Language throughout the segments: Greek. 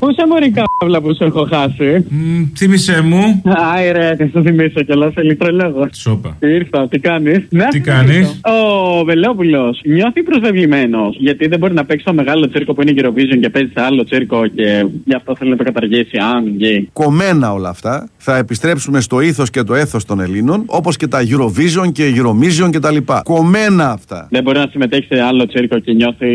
Πού σε μωρή κάβλα που σε έχω χάσει; Μ, Θύμησέ μου. Άι ρε, θα σου θυμίσω κιόλας, σε λιτρολόγο. Σόπα. Ήρθα, τι κάνεις; Τι κάνεις; Ο Βελόπουλος νιώθει προσβεβλημένος. Γιατί δεν μπορεί να παίξει στο μεγάλο τσίρκο που είναι Eurovision και παίζει σε άλλο τσίρκο και γι' αυτό θέλει να το καταργήσει. Αν γκέι. Κομμένα όλα αυτά. Θα επιστρέψουμε στο ήθος και το έθος των Ελλήνων, όπως και τα Eurovision και Eurovision κτλ. Κομμένα αυτά. Δεν μπορεί να συμμετέχει σε άλλο τσίρκο και νιώθει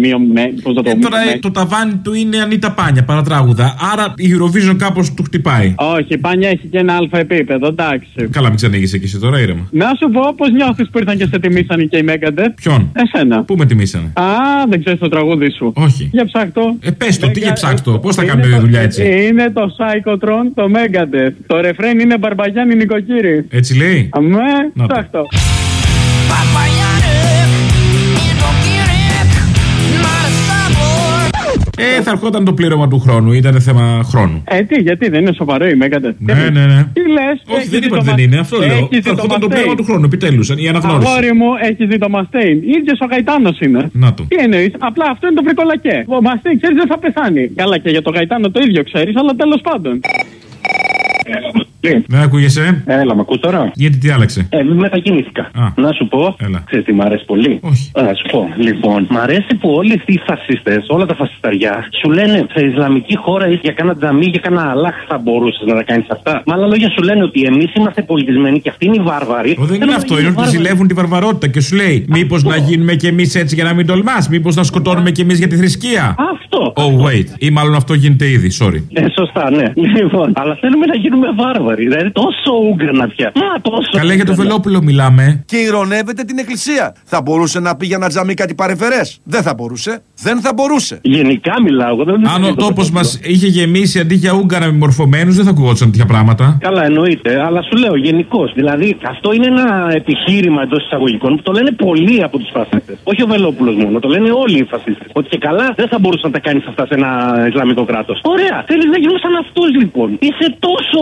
μείον με. Πώς να το Ε, τώρα ε, το ταβάνι του είναι Ανίτα Πάνια, παρατράγουδα. Άρα η Eurovision κάπως του χτυπάει. Όχι, η Πάνια έχει και ένα αλφα επίπεδο, εντάξει. Καλά, μην ξανήγησε και εσύ τώρα, ήρεμα. Να σου πω πώς νιώθεις που ήρθαν και σε τιμήσαν και οι Μέγκαντε. Ποιον; Εσένα. Πού με τιμήσανε; Α, δεν ξέρεις το τραγούδι σου. Όχι. Για ψάχτο. Ε, πες το, τι για ψάκτο, πώς θα Είναι κάνουμε το- δουλειά έτσι; Είναι το Psychotron, το Megadeth. Το ρεφρέν είναι Μπαρμπαγιάννη νοικοκύρη. Έτσι λέει; Αμέ, Να το. Ε, θα ερχόταν το πλήρωμα του χρόνου, ήταν θέμα χρόνου. Ε, τι, γιατί δεν είναι σοβαρό η Megadeth. Ναι, ναι, ναι. Τι λες. Όχι, δεν είπα ότι δεν είναι, αυτό λέω. Θα ερχόταν το πλήρωμα του χρόνου, επιτέλους. Η αναγνώριση. Αγόρι μου, έχεις δει το Μαστέιν. ίδιος ο Γαϊτάνος είναι. Να το. Τι εννοείς, απλά αυτό είναι το βρικολακέ. Ο Μαστέιν, ξέρεις, δεν θα πεθάνει. Καλά, και για το Γαϊτάνο το ίδιο ξέρεις, αλλά τέλος πάντων. Δεν ακούγεσαι; Έλα, μ' ακούς τώρα; Γιατί τι άλλαξε; Ε, μετακινήθηκα. Α. Να σου πω. Έλα. Ξέρεις τι μ' αρέσει πολύ; Όχι. Α, Να σου πω. Λοιπόν, μ' αρέσει που όλοι αυτοί οι φασίστες, όλα τα φασισταριά, σου λένε σε Ισλαμική χώρα είσαι για κάνα τζαμί, για κάνα αλάχ θα μπορούσες να τα κάνεις αυτά. Με άλλα λόγια σου λένε ότι εμείς είμαστε πολιτισμένοι και αυτοί είναι οι βάρβαροι. Ω, δεν είναι Θέλουμε αυτό, να είναι γίνουμε ότι βάρβαροι. ζηλεύουν τη βαρβαρότητα και σου λέει Μήπως να γίνουμε κι εμείς έτσι για να μην τολμάς, Μήπως να σκοτώνουμε κι εμείς για τη θρησκεία. Αυτό. Oh, wait. Ή μάλλον αυτό γίνεται ήδη, sorry. Ε, σωστά, ναι. Λοιπόν, αλλά θέλουμε να γίνουμε βάρβαροι. Δηλαδή τόσο ούγκρανα πια. Μα τόσο. Καλέ για το ούγκρανα. Βελόπουλο μιλάμε. Και ηρωνεύεται την Εκκλησία. Θα μπορούσε να πει για να τζαμί κάτι παρεφερές; Δεν θα μπορούσε. Δεν θα μπορούσε. Γενικά μιλάω. Εγώ δεν Αν ο το τόπος Βελόπουλο. μας είχε γεμίσει αντί για Ούγγαρα με μορφωμένους, δεν θα ακουγόντουσαν τέτοια πράγματα. Καλά, εννοείται. Αλλά σου λέω γενικώς. Δηλαδή, αυτό είναι ένα επιχείρημα εντός εισαγωγικών που το λένε πολλοί από τους φασίστες. Όχι ο Βελόπουλος μόνο, το λένε όλοι οι φασίστες. Ότι και καλά δεν θα μπορούσε να τα κάνεις αυτά σε ένα Ισλαμικό κράτος. Ωραία. Θέλεις να γίνουν σαν αυτούς λοιπόν. Είσαι τόσο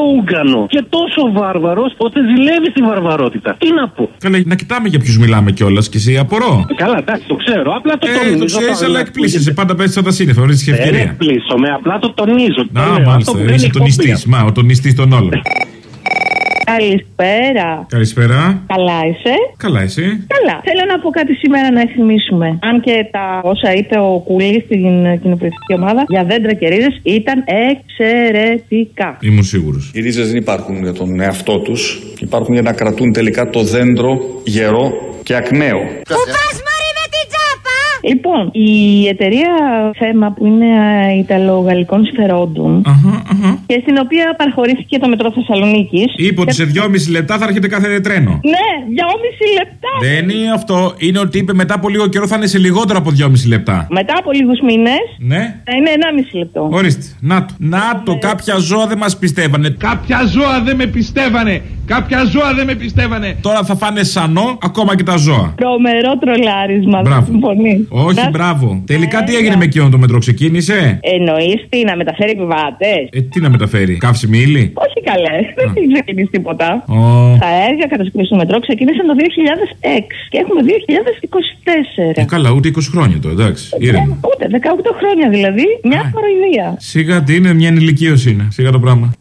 Ούγκανο και τόσο βάρβαρος, ώστε ζηλεύει τη βαρβαρότητα. Τι να πω. Καλέ, να κοιτάμε για ποιους μιλάμε κιόλας και εσύ, απορώ. Καλά, εντάξει, το ξέρω. Απλά το Ε, το τονίζω. ξέρεις, Πάρα αλλά πολύ. εκπλήσεσαι. Πάντα πέσεις σαν τα σύννεφα, βρίσκει Δεν ευκαιρία. εκπλήσωμαι, απλά το τονίζω. Το Α, λέω. Αυτό μάλιστα. που δεν Είσαι έχει τον κοπεί. νηστή. Μα, ο τον νηστή των όλων. Καλησπέρα. Καλησπέρα. Καλά είσαι; Καλά, εσύ. Καλά. Θέλω να πω κάτι σήμερα να θυμίσουμε. Αν και τα όσα είπε ο Κουλή στην κοινοβουλευτική ομάδα για δέντρα και ρίζες ήταν εξαιρετικά. Ήμουν σίγουρος. Οι ρίζες δεν υπάρχουν για τον εαυτό τους, υπάρχουν για να κρατούν τελικά το δέντρο γερό και ακμαίο. Λοιπόν, η εταιρεία θέμα που είναι ε, Ιταλογαλλικών συμφερόντων Αχα, αχα. και στην οποία παραχωρήθηκε το μετρό Θεσσαλονίκης. Είπε ότι σε δυόμιση λεπτά θα έρχεται κάθε τρένο. Ναι, δυόμιση λεπτά. Δεν είναι αυτό. Είναι ότι είπε μετά από λίγο καιρό θα είναι σε λιγότερο από δυόμιση λεπτά. Μετά από λίγους μήνες Ναι. θα είναι 1,5 λεπτό. Ορίστε. Να το. Να το. Κάποια ζώα δεν μας πιστεύανε. Κάποια ζώα δεν με πιστεύανε. Κάποια ζώα δεν με πιστεύανε. Τώρα θα φάνε σανό ακόμα και τα ζώα. Τρομερό τρολάρισμα. Μπράβο. Συμφωνεί. Όχι, Να- μπράβο. Τελικά τι Έλα. έγινε με εκείνο το μετρό, ξεκίνησε; Εννοείς τι, να μεταφέρει επιβάτες; Ε, τι να μεταφέρει, καύσιμη ύλη. Όχι καλέ, δεν έχει ξεκινήσει τίποτα. Ω, Τα έργα κατασκευή του μετρό ξεκίνησαν το 2006 και έχουμε 2024. ε, καλά, ούτε 20 χρόνια το, εντάξει. Ε, Ήρεμα. Ούτε 18 χρόνια δηλαδή, μια Α. κοροϊδία. Σιγά τι είναι, μια ενηλικίωση είναι. Σιγά το πράγμα.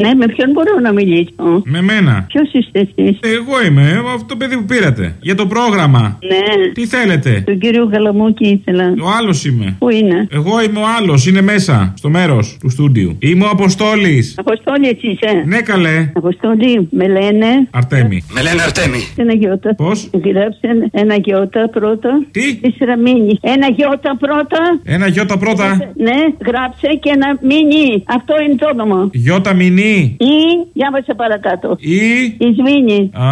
Ναι, με ποιον μπορώ να μιλήσω; Με μένα. Ποιος είστε εσείς, Εγώ είμαι, ε, αυτό το παιδί που πήρατε. Για το πρόγραμμα. Ναι, Τι θέλετε; τον κύριο Γαλαμούκη ήθελα. Ο άλλος είμαι. Πού είναι, Εγώ είμαι ο άλλος, είναι μέσα, στο μέρος του στούντιου. Είμαι ο Αποστόλης. Αποστόλη, έτσι είσαι; Ναι, καλέ. Αποστόλη, με λένε Αρτέμι. Με λένε Αρτέμι. ένα γιώτα. Πώς; Γράψε ένα γιώτα πρώτα. Τι; Ύστερα μείνει. Ένα γιώτα πρώτα. Ένα γιώτα πρώτα. Ναι, γράψε και ένα μείνει. Αυτό είναι το όνομα. Γιώτα μηνύ. Ή, διάβασε παρακάτω. Ή. Η σμήνη. Α,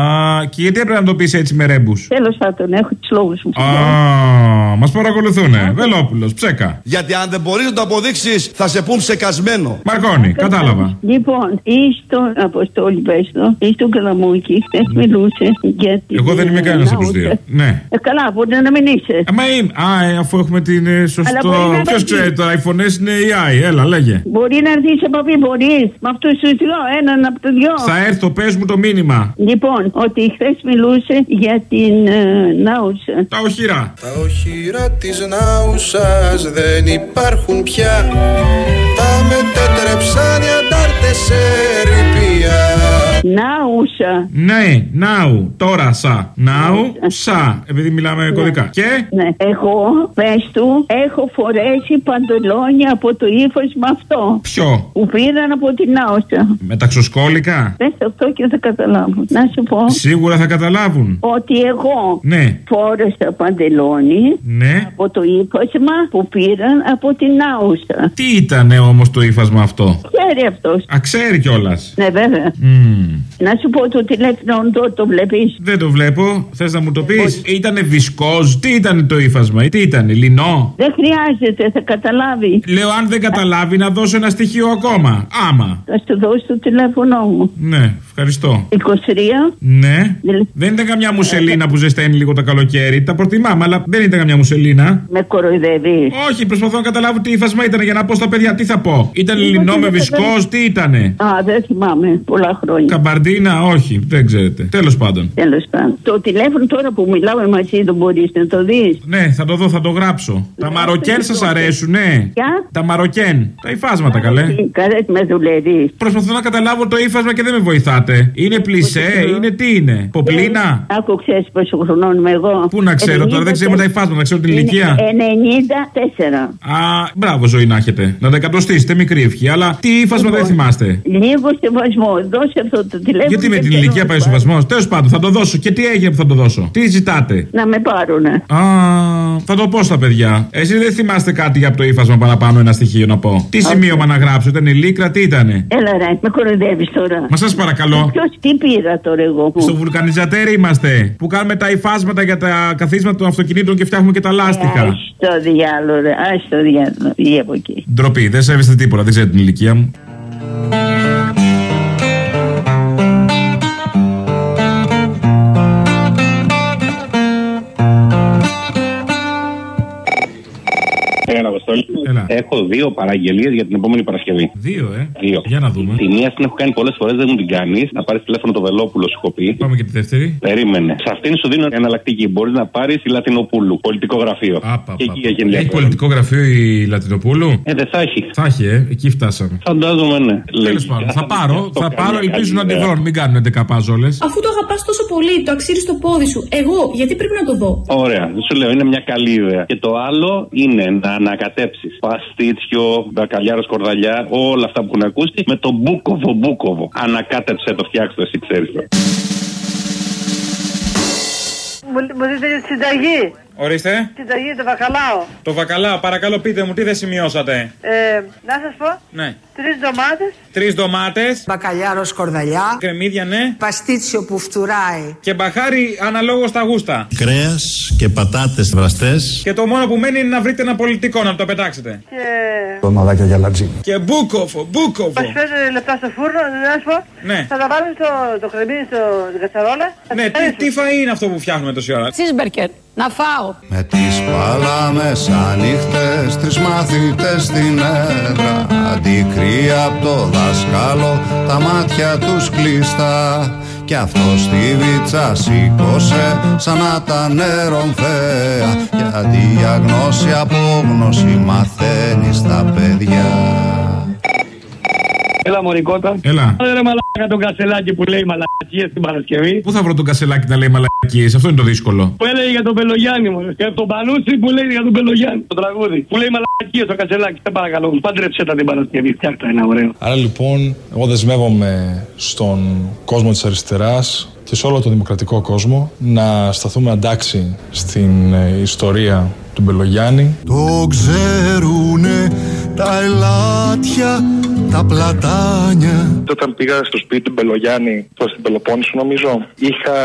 και γιατί έπρεπε να το πεις έτσι με ρέμπους; Τέλο πάντων, έχω τους λόγους μου. Α, μας παρακολουθούνε. Βελόπουλος, ψέκα. Γιατί αν δεν μπορείς να το αποδείξεις, θα σε πούν ψεκασμένο. Μαρκόνι, κατάλαβα. Λοιπόν, ή στον Αποστόλη Πέστο, ή στον Καλαμούκη, χθες μιλούσες για την. Εγώ δεν είμαι κανένας από του δύο. Ναι. Ε, καλά, μπορεί να μην είσαι. Ε, Μα είμαι. Α, ε, αφού έχουμε την ε, Αλλά σωστό. μπορεί να Ποιος δεν ξέρει πει. τώρα, οι φωνές είναι AI. Έλα, λέγε. Μπορεί να έρθεις σε επαφή, μπορείς με αυτούς του στου δυο, έναν από τους δυο. Θα έρθω, πες μου το μήνυμα. Λοιπόν, ότι χθες μιλούσε για την ε, Νάουσα. Τα οχυρά. Τα οχυρά της Νάουσας δεν υπάρχουν πια Τα μετέτρεψαν οι αντάρτες σε ρηπία Νάουσα. Ναι, ναου, τώρα σα. Ναου, σα. Επειδή μιλάμε κωδικά. Και; Ναι. Εγώ, πες του, έχω φορέσει παντελόνια από το ύφασμα αυτό. Ποιο; Που πήραν από την Νάουσα. Μεταξοσκόλικα. Πες αυτό και θα καταλάβουν. Να σου πω Σίγουρα θα καταλάβουν. ότι εγώ Ναι. φόρεσα παντελόνι Ναι. από το ύφασμα που πήραν από την Νάουσα. Τι ήταν όμως το ύφασμα αυτό; Ξέρει αυτός. Α, ξέρει κιόλας. Ναι, βέβαια. Να σου πω το τηλέφωνο το, το βλέπεις. Δεν το βλέπω. Θες να μου το πεις; Ήτανε βισκόζ. Τι ήταν το ύφασμα; Ή τι ήταν. Λινό; Δεν χρειάζεται, θα καταλάβει. Λέω αν δεν καταλάβει να δώσω ένα στοιχείο ακόμα. Άμα. Θα σου δώσω το τηλέφωνό μου. Ναι, ευχαριστώ. 23. Ναι. Δηλαδή- Δεν ήταν καμιά μουσελίνα που ζεσταίνει λίγο το καλοκαίρι. Τα προτιμάμε, αλλά δεν ήταν καμιά μουσελίνα. Με κοροϊδεύεις. Όχι, προσπαθώ να καταλάβω τι ύφασμα ήταν για να πω στα παιδιά τι θα πω; Ήταν Λοιπόν, λινό με δεν βισκόζ, τι ήτανε; Α, δεν θυμάμαι πολλά χρόνια. Καμπαρντίνα, όχι, δεν ξέρετε. Τέλος πάντων. Τέλος πάντων. Το τηλέφωνο τώρα που μιλάμε μαζί δεν μπορείς να το δεις. Ναι, θα το δω, θα το γράψω. Τα μαροκέν σας αρέσουν, ναι. Ποια; Τα μαροκέν. Τα υφάσματα, καλέ. Καλές με δουλεύεις. Προσπαθώ να καταλάβω το ύφασμα και δεν με βοηθάτε. Είναι πλισέ, είναι τι είναι. Ποπλίνα. Άκου ξέρεις πόσο χρονών είμαι εγώ. Πού να ξέρω τώρα, δεν ξέρουμε τα υφάσματα, ξέρω την ηλικία. 94. Α, μπράβο, ζωή να έχετε. Να τα εκατοστήσετε, μικρή ευχή. Αλλά τι ύφασμα δεν θυμάστε. Λίγο σεβασμό. Δώσε αυτό το τηλέφωνο. Γιατί με και την θέλω ηλικία να πάει ο πάρω. σεβασμός. Τέλος πάντων, θα το δώσω. Και τι έγινε που θα το δώσω. Τι ζητάτε; Να με πάρουνε. Α, θα το πω στα παιδιά. Εσείς δεν θυμάστε κάτι για το ύφασμα παραπάνω ένα στοιχείο να πω. Τι σημείωμα να γράψω, ήταν λίκρα, τι ήτανε; Έλα ρε, με κοροϊδεύει τώρα. Μα σας παρακαλώ. Ποιος τι πήρα τώρα εγώ. που- Στο βουλκανιζατέρ είμαστε. Που κάνουμε τα υφάσματα για τα καθίσματα των αυτοκινήτων και φτιάχνουμε και τα Ε, λάστιχα. Ας το διάλογο, ρε. Ας το διάλογο. Ή από εκεί. Ντροπή, δεν σέβεστε τίποτα, δεν ξέρετε την ηλικία μου. Έλα, Αποστόλη. Έλα. Έχω δύο παραγγελίες για την επόμενη Παρασκευή. Δύο, ε. Δύο. Για να δούμε. Τη μία την έχω κάνει πολλές φορές, δεν μου την κάνεις. Να πάρεις τηλέφωνο το Βελόπουλο, σου έχω πει. Πάμε και τη δεύτερη. Περίμενε. Σε αυτήν σου δίνω εναλλακτική. Μπορείς να πάρεις η Λατινοπούλου, πολιτικό γραφείο. Άπα, και πα, εκεί πα. έχει Έχει ενδιαφέρον. πολιτικό γραφείο η Λατινοπούλου; Ε, δεν θα έχει. Θα έχει, ε. Εκεί φτάσαμε. Φαντάζομαι, ναι. Τέλος πάντων, θα πάρω, θα πάρω, ελπίζω να τη βρω. Μην κάνουν 11 παζόλες. Αφού το αγαπάς τόσο πολύ, το αξίζεις στο πόδι σου. Εγώ, γιατί πρέπει να το δω; Ωραία, δεν σου λέω, είναι μια καλή ιδέα. Και το άλλο είναι να ανακατέψεις παστίτσιο, μπακαλιάρος, σκορδαλιά, όλα αυτά που έχουν ακούσει με το μπούκοβο μπούκοβο. Ανακάτεψε το, φτιάξτε το, εσύ ξέρεις. Μου, μου δείτε τη συνταγή. Ορίστε. Συνταγή, το βακαλάο. Το βακαλά, παρακαλώ πείτε μου, τι δεν σημειώσατε; Ε, να σας πω, Ναι. τρεις ντομάτες. Τρεις ντομάτες. Μπακαλιάρος σκορδαλιά. Κρεμμύδια, ναι. Παστίτσιο που φτουράει. Και μπαχάρι αναλόγως στα γούστα. Κρέας και πατάτες βραστές. Και το μόνο που μένει είναι να βρείτε ένα πολιτικό να το πετάξετε. Και. Ποδμαδάκια για λατζί. Και μπούκοφο, μπούκοφο. 25 λεπτά στο φούρνο, να σας πω. Ναι. Θα τα βάλουμε στο το κρεμμύδι στο στην κατσαρόλα. Θα Ναι, τα τι, κάνεις. τι φαΐ είναι αυτό που φτιάχνουμε τόση ώρα; Τσίσμπερκερ, να φάω. Με τις παλάμες ανοιχτές Τρεις μαθητές στην έδρα. Αντικρύα απ' το δάσκαλο Τα μάτια τους κλειστά. Κι αυτό στη βίτσα σήκωσε Σαν να ήταν νερομφαία Γιατί για γνώση απόγνωση Μαθαίνεις στα παιδιά Έλα, Μωρικότα. Έλα. Ρε μαλάκα τον κασελάκι που λέει μαλακίες την Παρασκευή. Πού θα βρω τον κασελάκι να λέει μαλακίες, αυτό είναι το δύσκολο. Που έλεγε για τον Πελογιάννη μου. Και τον Πανούτσι που λέει για τον Πελογιάννη. Το τραγούδι. Που λέει μαλακίες το κασελάκι. Σε παρακαλώ. Πάντρεψε τα την Παρασκευή. Φτιάχτα ένα ωραίο. Άρα λοιπόν, εγώ δεσμεύομαι στον κόσμο της αριστεράς και σε όλο τον δημοκρατικό κόσμο να σταθούμε αντάξει στην ε, ιστορία του Μπελογιάννη. Το ξέρουνε τα ελάτια, τα πλατάνια Όταν πήγα στο σπίτι του Μπελογιάννη, το στην Πελοπόννησο νομίζω, είχα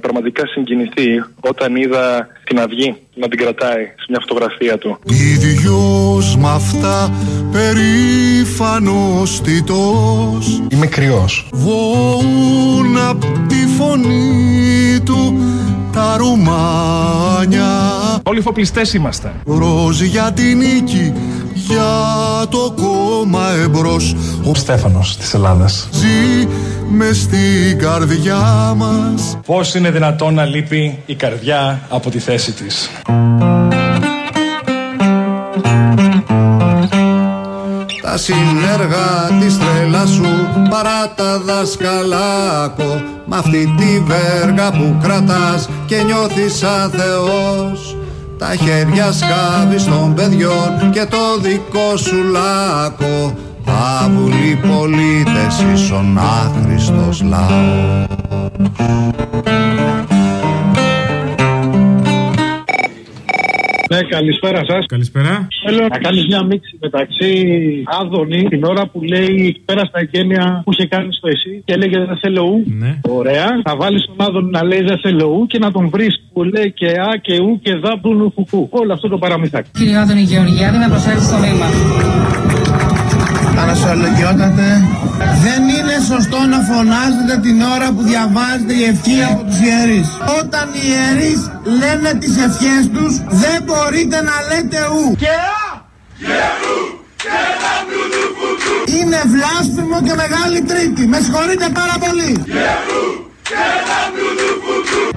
πραγματικά συγκινηθεί όταν είδα την αυγή να την κρατάει σε μια φωτογραφία του. Ίδιος μ' αυτά περήφανος τιτός Είμαι κρυός. Βοούν απ' τη φωνή του τα ρουμάνια. Όλοι φοπλιστές είμαστε. Ροζ για τη νίκη, για το κόμμα βήμα εμπρός. Ο Στέφανος της Ελλάδας. Ζει μες στην καρδιά μας. Πώς είναι δυνατόν να λείπει η καρδιά από τη θέση της; Συνέργα της τρέλας σου παρά τα δασκαλάκο Μ' αυτή τη βέργα που κρατάς και νιώθεις σαν Θεός Τα χέρια σκάβεις των παιδιών και το δικό σου λάκκο. Άβουλοι πολίτες ίσον άχρηστος λαός Ναι, καλησπέρα σας. Καλησπέρα. Θέλω να κάνεις μια μίξη μεταξύ Άδωνη την ώρα που λέει πέρα στα εγγένεια που είχε κάνει στο εσύ και έλεγε δεν θέλω ου. Ναι. Ωραία. Θα βάλεις τον Άδωνη να λέει δεν θέλω ου και να τον βρεις που λέει και α και ου και δα που νου φουκού. Όλο αυτό το παραμυθάκι. Κύριε Άδωνη Γεωργιάδη, να προσέλθεις στο βήμα. Ανασολογιότατε, δεν είναι σωστό να φωνάζετε την ώρα που διαβάζετε η ευχή από τους ιερείς. Όταν οι ιερείς λένε τις ευχές τους, δεν μπορείτε να λέτε ου. Και α, και ου, και Είναι βλάσφημο και μεγάλη τρίτη. Με συγχωρείτε πάρα πολύ.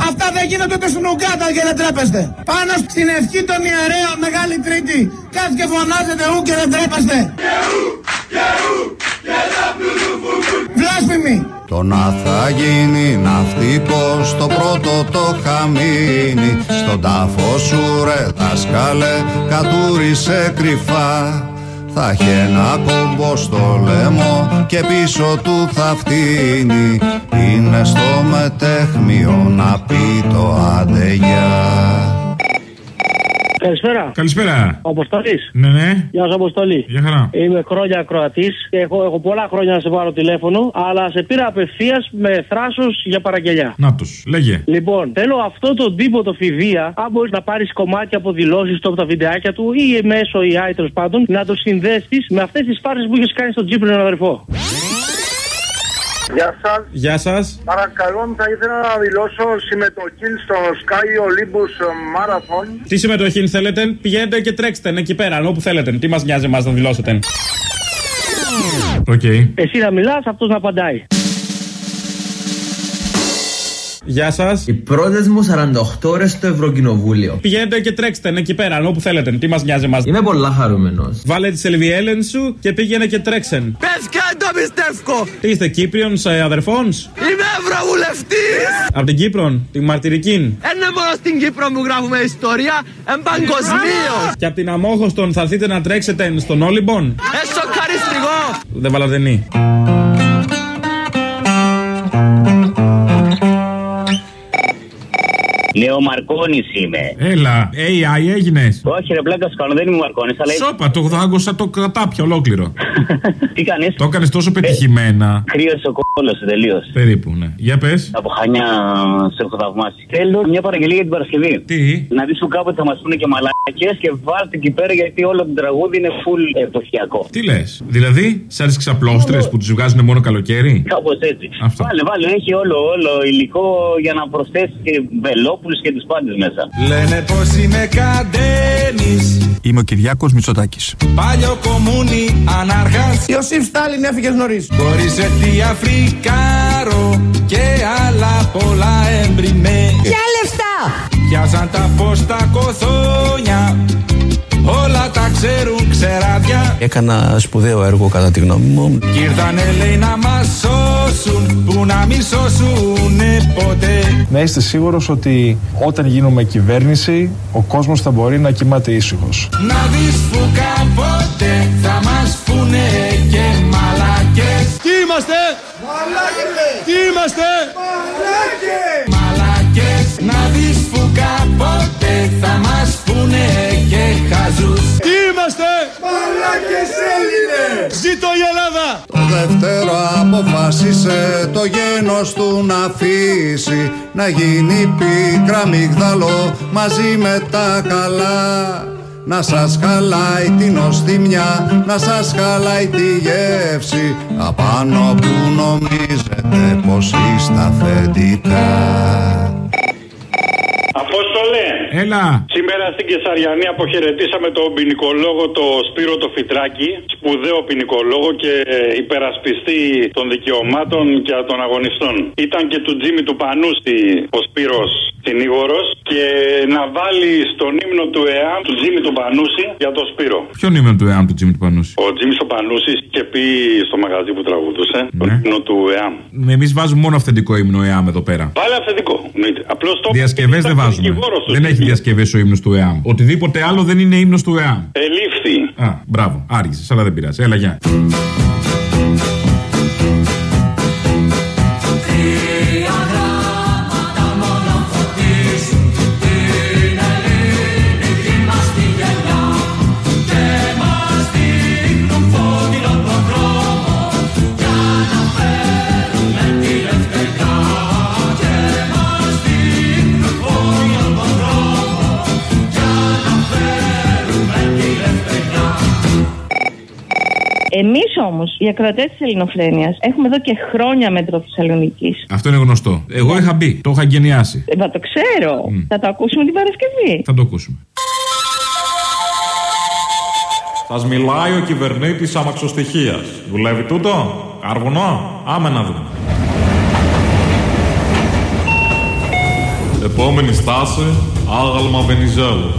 Αυτά δεν γίνονται ούτε στην Ουγκάτα και δεν τρέπεστε. Πάνω στην ευχή των ιερέων Μεγάλη Τρίτη κάτσε και φωνάζετε ου και δεν τρέπεστε. Βλάσφημη. Το να θα γίνει ναυτικός το πρώτο το χαμίνι Στον τάφο σου ρε δάσκαλε κατούρισε κρυφά θα έχει ένα κόμπο στο λαιμό και πίσω του θα φτύνει. Είναι στο μετέχμιο να πει το αντεγιά Καλησπέρα. Καλησπέρα. Ο Αποστολή. Ναι, ναι. Γεια σα, Αποστολή. Γεια χαρά. Είμαι χρόνια ακροατής και έχω, έχω πολλά χρόνια να σε πάρω τηλέφωνο, αλλά σε πήρα απευθείας με θράσος για παραγγελιά. Να τους. Λέγε. Λοιπόν, θέλω αυτό τον τύπο το φιδία, αν μπορείς να πάρεις κομμάτια από δηλώσεις του από τα βιντεάκια του ή μέσω AI τέλος πάντων, να το συνδέσεις με αυτές τις φάρε που έχει κάνει στον Τζίπρινο αδερφό. Γεια σας. Γεια σας. Παρακαλώ, θα ήθελα να δηλώσω συμμετοχή στο Sky Olympus Marathon. Τι συμμετοχή θέλετε, πηγαίνετε και τρέξτε εκεί πέρα, όπου θέλετε. Τι μας νοιάζει εμάς να δηλώσετε; Οκ. Εσύ να μιλάς, αυτός να απαντάει. Γεια σας. Οι πρώτε μου 48 ώρες στο Ευρωκοινοβούλιο. Πηγαίνετε και τρέξτε εκεί πέρα, όπου θέλετε. Τι μας νοιάζει εμάς. Είμαι πολλά χαρούμενος. Βάλε τη σελβιέλεν σου και πήγαινε και τρέξεν. Παιδιά, το πιστεύω! Τι είστε, Κύπριον αδερφών. Είμαι Ευρωβουλευτής! Από την Κύπρο, την Μαρτυρική. Είναι μόνο στην Κύπρο που γράφουμε ιστορία, εν παγκοσμίως. Και από την Αμόχωστον θα έρθετε να τρέξετε στον Όλυμπον; Εσωκαριστικό! Δεν βάλατε νη. Λέω Μαρκόνη είμαι. Έλα, AI έγινες. Όχι, ρε πλάκα σου κάνω, δεν είμαι Μαρκόνη. Αλλά... Σόπα, το άκουσα το κατάπια ολόκληρο. Τι κάνεις; Το έκανες τόσο πετυχημένα. Κρύωσε ο κόλλο τελείω. Περίπου, ναι. Για πες. Από χανιά σε έχω θαυμάσει. Θέλω μια παραγγελία για την Παρασκευή. Τι; Να δεις σου κάποτε θα μας πούνε και μαλάκες και βάλτε εκεί πέρα γιατί όλο το τραγούδι είναι full εποχιακό. Τι λες. Δηλαδή, σαν τις ξαπλώστρες που του βγάζουν μόνο καλοκαίρι; Κάπως έτσι. Αυτό. Βάλε, βάλε, έχει όλο, όλο υλικό για να προσθέσεις και βελόπουλου και του πάντε μέσα. Λένε πως είμαι καντένη. Είμαι ο Κυριάκος Μητσοτάκης. Παλιό κομμούνι ανάρχας. Ιωσήφ Στάλιν έφυγες νωρίς. Μπορείς τι Αφρικάρο και άλλα πολλά έμπριμέ. Ποια λεφτά! Πιάσαν τα πόστα κοθόνια. Όλα τα ξέρουν ξεράδια. Έκανα σπουδαίο έργο κατά τη γνώμη μου. Κι ήρθανε λέει να μας σώσουν Που να μην σώσουνε ποτέ Να είστε σίγουρος ότι όταν γίνουμε κυβέρνηση, ο κόσμος θα μπορεί να κοιμάται ήσυχος. Να δεις που κάποτε θα μας πούνε Ζήτω η Ελλάδα! Το δεύτερο αποφάσισε το γένος του να αφήσει Να γίνει πίκρα μυγδαλό μαζί με τα καλά. Να σας χαλάει την οστιμιά, να σας χαλάει τη γεύση. Απάνω που νομίζετε πως είστε αφεντικά Απόστολε. Έλα. Σήμερα στην Κεσαριανή αποχαιρετήσαμε τον ποινικολόγο το Σπύρο το Φιτράκη, σπουδαίο ποινικολόγο και υπερασπιστή των δικαιωμάτων και των αγωνιστών. Ήταν και του Τζίμι του Πανούστη ο Σπύρος συνήγορος και να βάλει στον ύμνο του ΕΑΜ του Τζίμι του Πανούση για τον Σπύρο. Ποιον ύμνο του ΕΑΜ του Τζίμι του Πανούση. Ο Τζίμι ο Πανούση είχε πει στο μαγαζί που τραγουδούσε τον Ναι. ύμνο του ΕΑΜ. Εμείς βάζουμε μόνο αυθεντικό ύμνο ΕΑΜ εδώ πέρα. Πάλι αυθεντικό. Απλώς το. Διασκευές δεν βάζουμε. δικηγόρος του Δεν έχει διασκευές ο ύμνος του ΕΑΜ. Οτιδήποτε άλλο δεν είναι ύμνος του ΕΑΜ. Ελήφθη. Α, μπράβο. Άργησε, αλλά δεν πειράζει. Έλα, γεια. Εμείς όμως, οι ακροατές της Ελληνοφρένειας, έχουμε εδώ και χρόνια μέτρο Θεσσαλονίκης. Αυτό είναι γνωστό. Εγώ είχα μπει, το είχα εγκαινιάσει. Ε, μα το ξέρω. Θα το ακούσουμε την Παρασκευή. Θα το ακούσουμε. Σας μιλάει ο κυβερνήτης αμαξοστοιχίας. Δουλεύει τούτο, Καρβουνό, άμε να δούμε. Επόμενη στάση, άγαλμα Βενιζέλου.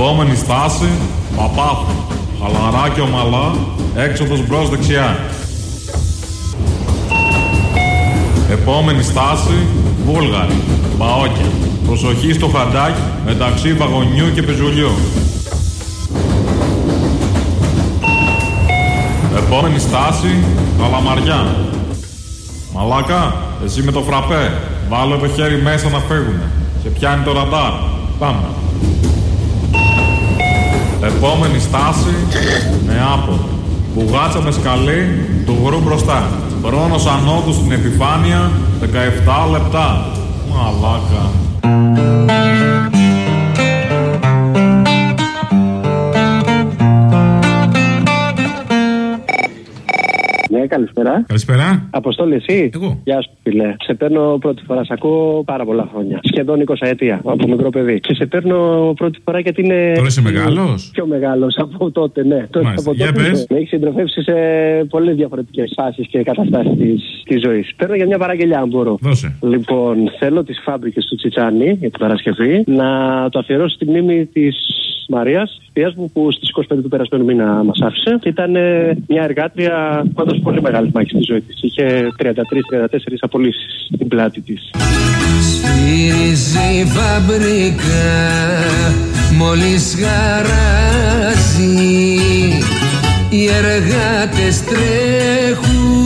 Επόμενη στάση, Παπάθη. Χαλαρά και ομαλά, έξοδος μπρος δεξιά. Επόμενη στάση, Βούλγαρη. Μπαόκια. Προσοχή στο χαντάκι μεταξύ βαγονιού και πεζουλιού. Επόμενη στάση, Καλαμαριά. Μαλάκα, εσύ με το φραπέ. Βάλε το χέρι μέσα να φύγουμε. Σε πιάνει το ραντάρ. Πάμε. Επόμενη στάση, Νεάπολη. Μπουγάτσα με σκαλί, του γρου μπροστά. Χρόνος ανώδου στην επιφάνεια, 17 λεπτά. Μαλάκα. Καλησπέρα. Καλησπέρα. Αποστόλη, εσύ; Εγώ. Γεια σου, φιλέ. Σε παίρνω πρώτη φορά. Σε ακούω πάρα πολλά χρόνια. Σχεδόν 20 ετία από μικρό παιδί. Και σε παίρνω πρώτη φορά γιατί είναι. Τώρα είσαι μεγάλος; Πιο μεγάλος από τότε, ναι. Τότε- Μάλιστα. Από Για τότε, πες. ναι. Με έχεις συντροφεύσει σε πολλέ διαφορετικές φάσεις και καταστάσεις της ζωής. Παίρνω για μια παραγγελιά, αν μπορώ. Δώσε. Λοιπόν, θέλω τις φάμπρικες του Τσιτσάνι για την Παρασκευή να το αφιερώσω στη μνήμη της Μαρίας, θεία μου που στις 25 του περασμένου μήνα μας άφησε. Και ήταν ε, μια εργάτρια που έδωσε πολύ μεγάλης μάχης στη ζωή της. Είχε 33-34 απολύσεις στην πλάτη της. Σφυρίζει η φαμπρικά μόλις χαράζει Οι εργάτες τρέχουν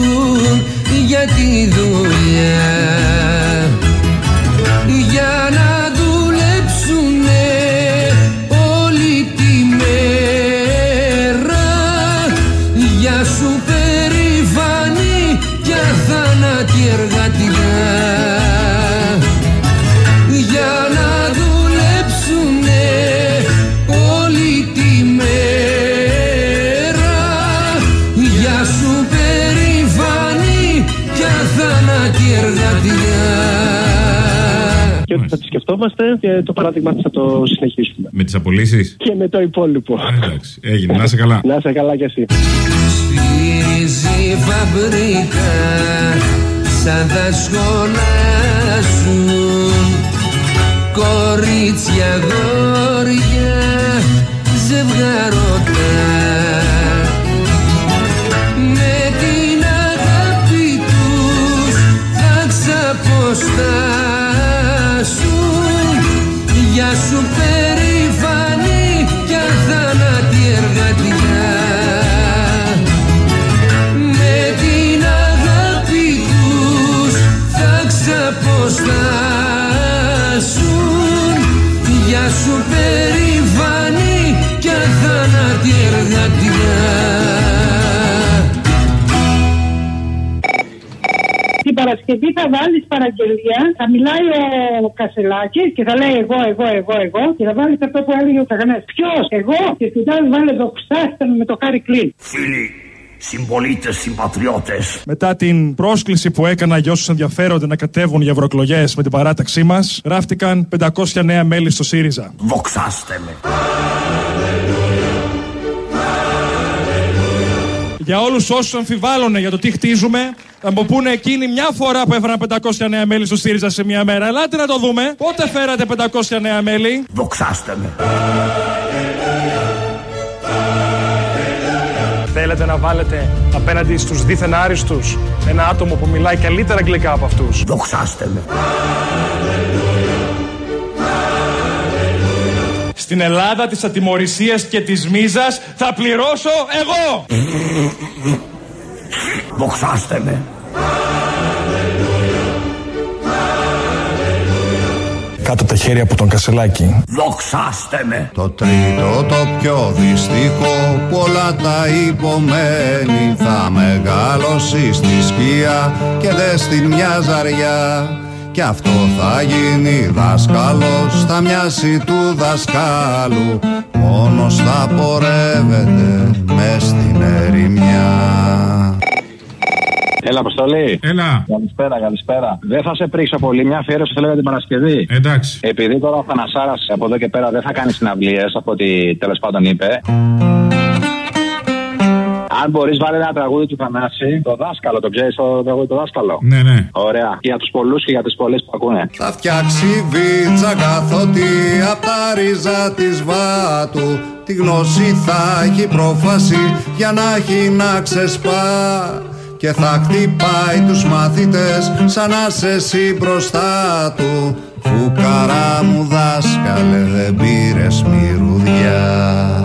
για τη δουλειά αθάνατη εργατικά Και ότι θα τη σκεφτόμαστε και το παράδειγμα της θα το συνεχίσουμε. Με τις απολύσεις; Και με το υπόλοιπο. Εντάξει, έγινε. Να είσαι καλά. Να είσαι καλά κι εσύ. Σφυρίζει η φαμπρικά σαν τα σχολάσουν κορίτσια γόρια ζευγαρωτά the παραγγελία, θα μιλάει ο Κασελάκης και θα λέει εγώ, εγώ, εγώ, εγώ και θα βάλει αυτό που έλεγε ο Καγανέ. Ποιος, εγώ; Και στην τάδε βάλε δοξάστε με το χάρι κλίν. Φίλοι, συμπολίτες, συμπατριώτες. Μετά την πρόσκληση που έκανα για όσους ενδιαφέρονται να κατέβουν για ευρωεκλογές με την παράταξή μας, γράφτηκαν 500 νέα μέλη στο ΣΥΡΙΖΑ. Δοξάστε με. Για όλους όσους αμφιβάλλουν για το τι χτίζουμε, θα μου πούνε εκείνη μια φορά που έφεραν 500 νέα μέλη στο ΣΥΡΙΖΑ σε μια μέρα. Ελάτε να το δούμε. Πότε φέρατε 500 νέα μέλη; Δοξάστε με. Θέλετε να βάλετε απέναντι στους δίθεν άριστους ένα άτομο που μιλάει καλύτερα αγγλικά από αυτούς; Δοξάστε με. Στην Ελλάδα της ατιμορρησίας και της μίζας θα πληρώσω εγώ. Δοξάστε με. Κάτω από τα χέρια από τον Κασελάκη. Δοξάστε με. Το τρίτο το πιο δυστυχό που όλα τα υπομένει θα μεγαλώσει στη σκία και δε στην μια ζαριά και αυτό θα γίνει δάσκαλος, θα μοιάσει του δασκάλου Μόνος θα πορεύεται μες στην ερημιά Έλα, Αποστολή. Έλα. Καλησπέρα, καλησπέρα. Δεν θα σε πρίξω πολύ. Μια αφιέρωση θέλω για την Παρασκευή. Εντάξει. Επειδή τώρα ο Θανασάρας από εδώ και πέρα δεν θα κάνει συναυλίες, από ό,τι τέλος πάντων είπε. Αν μπορείς, βάλει ένα τραγούδι του Θανάση. Το δάσκαλο, το ξέρεις το τραγούδι το δάσκαλο. Ναι, ναι. Ωραία. Και για τους πολλούς και για τις πολλές που ακούνε. Θα φτιάξει βίτσα καθότι απ' τα ρίζα της βάτου Τη γνώση θα έχει πρόφαση για να έχει να ξεσπά Και θα χτυπάει τους μαθητές σαν να σε εσύ μπροστά του Φουκαρά μου δάσκαλε δεν πήρες μυρουδιά